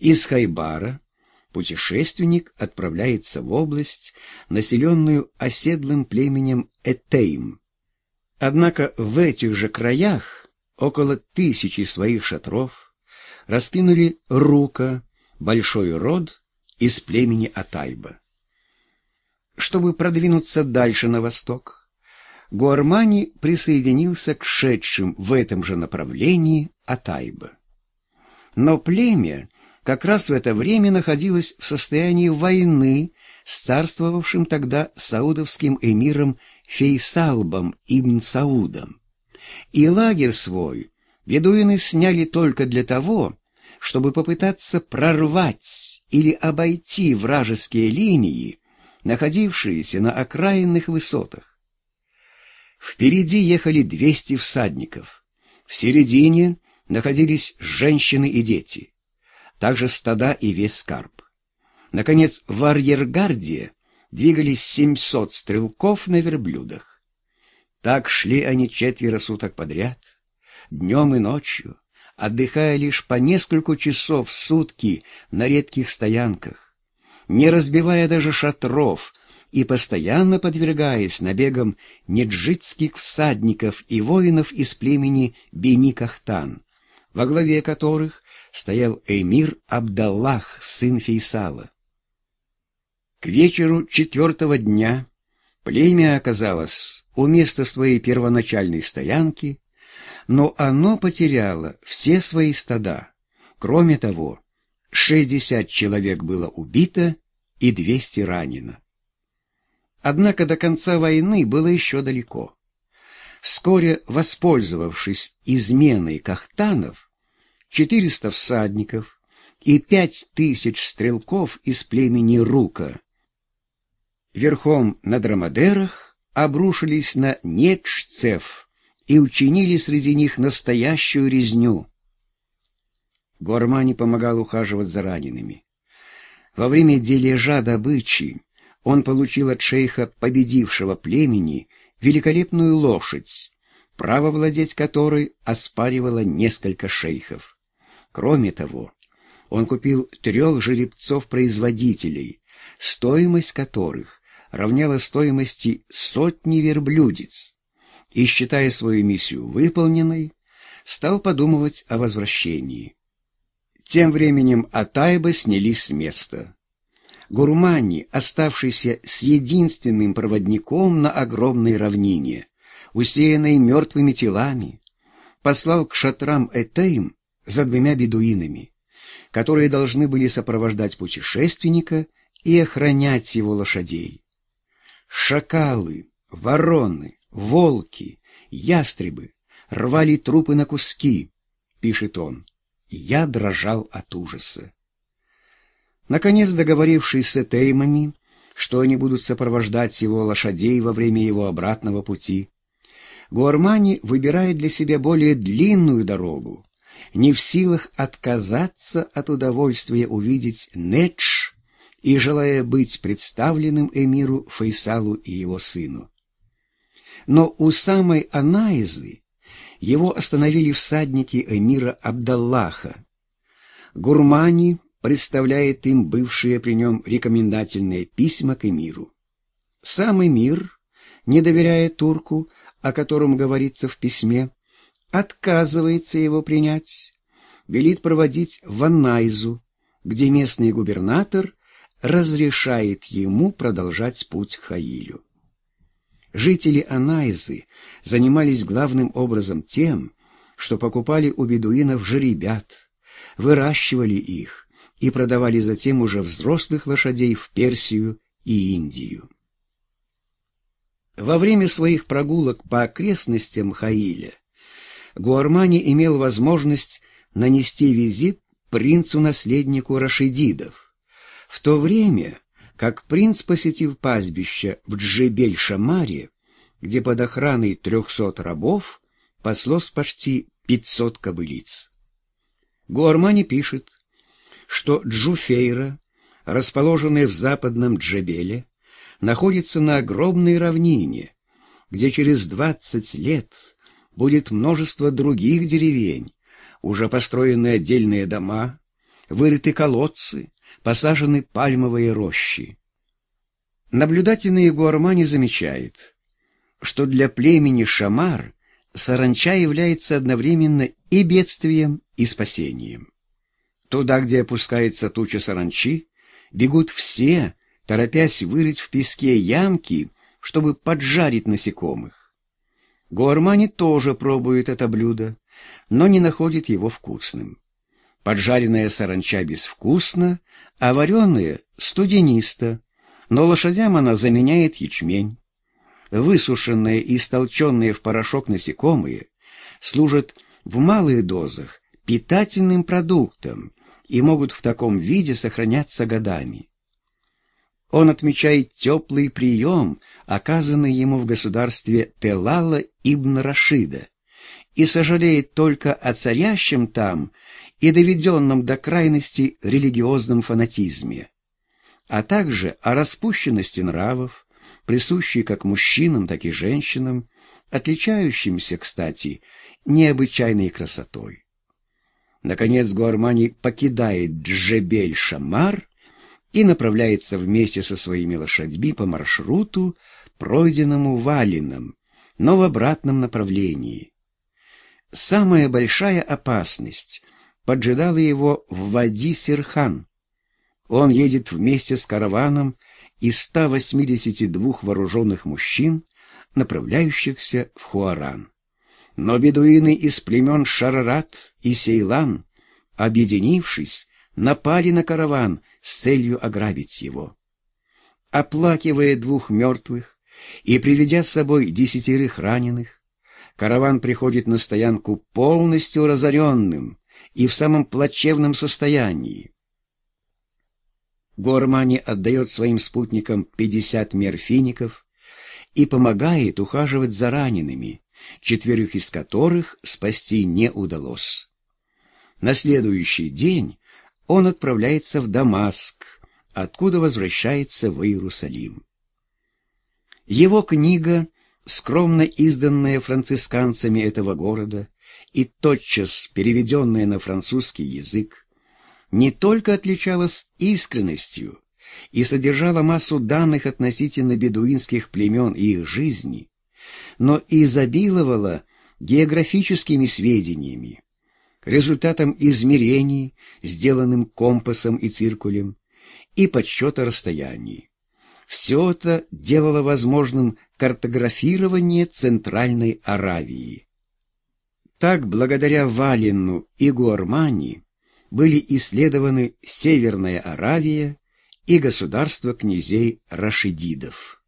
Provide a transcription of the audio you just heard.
Из Хайбара путешественник отправляется в область, населенную оседлым племенем Этейм. Однако в этих же краях около тысячи своих шатров раскинули Рука, большой род из племени Атайба. Чтобы продвинуться дальше на восток, Гуармани присоединился к шедшим в этом же направлении Атайба. Но племя как раз в это время находилось в состоянии войны с царствовавшим тогда саудовским эмиром Фейсалбом ибн Саудом. И лагерь свой бедуины сняли только для того, чтобы попытаться прорвать или обойти вражеские линии, находившиеся на окраинных высотах. Впереди ехали 200 всадников, в середине находились женщины и дети, также стада и весь скарб. Наконец, в арьергарде двигались 700 стрелков на верблюдах. Так шли они четверо суток подряд, днем и ночью, отдыхая лишь по несколько часов в сутки на редких стоянках, не разбивая даже шатров и постоянно подвергаясь набегам неджитских всадников и воинов из племени Бени-Кахтан, во главе которых стоял эмир Абдаллах, сын Фейсала. К вечеру четвертого дня племя оказалось у места своей первоначальной стоянки но оно потеряло все свои стада. Кроме того, 60 человек было убито и 200 ранено. Однако до конца войны было еще далеко. Вскоре, воспользовавшись изменой кахтанов, 400 всадников и 5000 стрелков из племени Рука верхом на драмадерах обрушились на Нечцев, и учинили среди них настоящую резню. Гуармани помогал ухаживать за ранеными. Во время дележа добычи он получил от шейха победившего племени великолепную лошадь, право владеть которой оспаривало несколько шейхов. Кроме того, он купил трех жеребцов-производителей, стоимость которых равняла стоимости сотни верблюдец и, считая свою миссию выполненной, стал подумывать о возвращении. Тем временем Атайба снялись с места. Гурмани, оставшийся с единственным проводником на огромной равнине, усеянной мертвыми телами, послал к шатрам Этейм за двумя бедуинами, которые должны были сопровождать путешественника и охранять его лошадей. Шакалы, вороны, волки, ястребы рвали трупы на куски, пишет он. Я дрожал от ужаса. Наконец, договорившись с Этеймами, что они будут сопровождать его лошадей во время его обратного пути, Гуармани выбирает для себя более длинную дорогу, не в силах отказаться от удовольствия увидеть Недж и желая быть представленным эмиру Фейсалу и его сыну. Но у самой Анаизы его остановили всадники эмира Абдаллаха. Гурмани представляет им бывшие при нем рекомендательные письма к эмиру. Сам эмир, не доверяя турку, о котором говорится в письме, отказывается его принять, велит проводить в Анайзу, где местный губернатор разрешает ему продолжать путь к Хаилю. Жители Анайзы занимались главным образом тем, что покупали у бедуинов жеребят, выращивали их и продавали затем уже взрослых лошадей в Персию и Индию. Во время своих прогулок по окрестностям Хаиля Гуармани имел возможность нанести визит принцу-наследнику Рашидидов. В то время как принц посетил пастбище в Джебель-Шамаре, где под охраной трехсот рабов паслось почти пятьсот кобылиц. Гуармани пишет, что Джуфейра, расположенная в западном Джебеле, находится на огромной равнине, где через двадцать лет будет множество других деревень, уже построенные отдельные дома, вырыты колодцы, посажены пальмовые рощи. Наблюдательный Гуармани замечает, что для племени Шамар саранча является одновременно и бедствием, и спасением. Туда, где опускается туча саранчи, бегут все, торопясь вырыть в песке ямки, чтобы поджарить насекомых. Гуармани тоже пробует это блюдо, но не находит его вкусным. Поджаренная саранча безвкусна, а вареная — студенисто, но лошадям она заменяет ячмень. Высушенные и истолченные в порошок насекомые служат в малых дозах питательным продуктом и могут в таком виде сохраняться годами. Он отмечает теплый прием, оказанный ему в государстве Телала ибн Рашида, и сожалеет только о царящем там и доведенном до крайности религиозном фанатизме, а также о распущенности нравов, присущей как мужчинам, так и женщинам, отличающимся, кстати, необычайной красотой. Наконец Гуармани покидает Джебель-Шамар и направляется вместе со своими лошадьми по маршруту, пройденному Валином, но в обратном направлении. Самая большая опасность поджидала его в Вади-Сирхан. Он едет вместе с караваном из 182 вооруженных мужчин, направляющихся в Хуаран. Но бедуины из племен Шарарат и Сейлан, объединившись, напали на караван с целью ограбить его. Оплакивая двух мертвых и приведя с собой десятерых раненых, караван приходит на стоянку полностью разоренным и в самом плачевном состоянии. Гормани отдает своим спутникам 50 мерфиников и помогает ухаживать за ранеными, четверых из которых спасти не удалось. На следующий день он отправляется в Дамаск, откуда возвращается в Иерусалим. Его книга, скромно изданная францисканцами этого города и тотчас переведенная на французский язык, не только отличалась искренностью и содержала массу данных относительно бедуинских племен и их жизни, но и изобиловала географическими сведениями, результатом измерений, сделанным компасом и циркулем, и подсчета расстояний. Все это делало возможным картографирование Центральной Аравии. Так, благодаря Валину и Гуармани, были исследованы Северная Аравия и государство князей Рашидидов.